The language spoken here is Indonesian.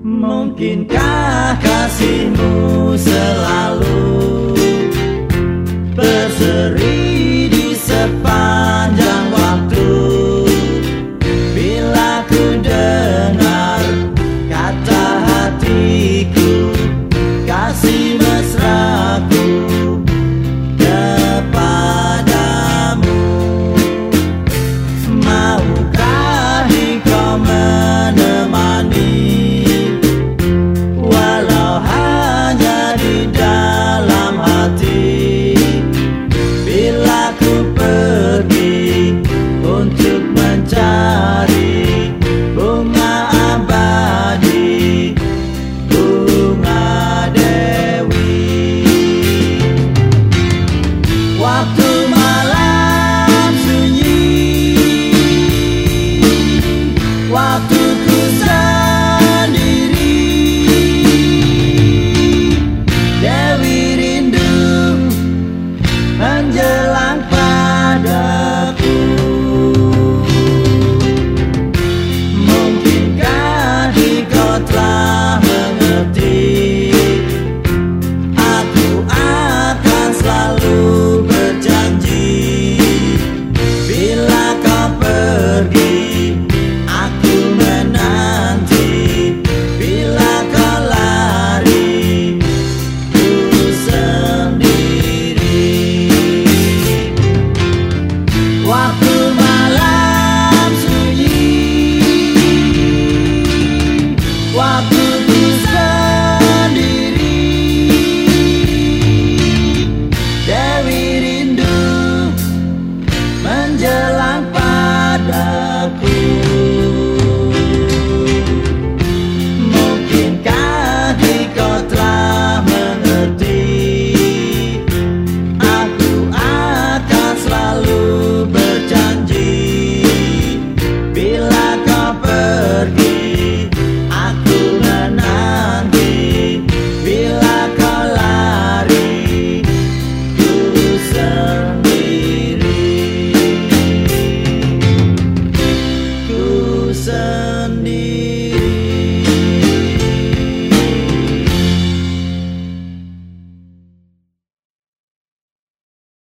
Mungkinkah mato.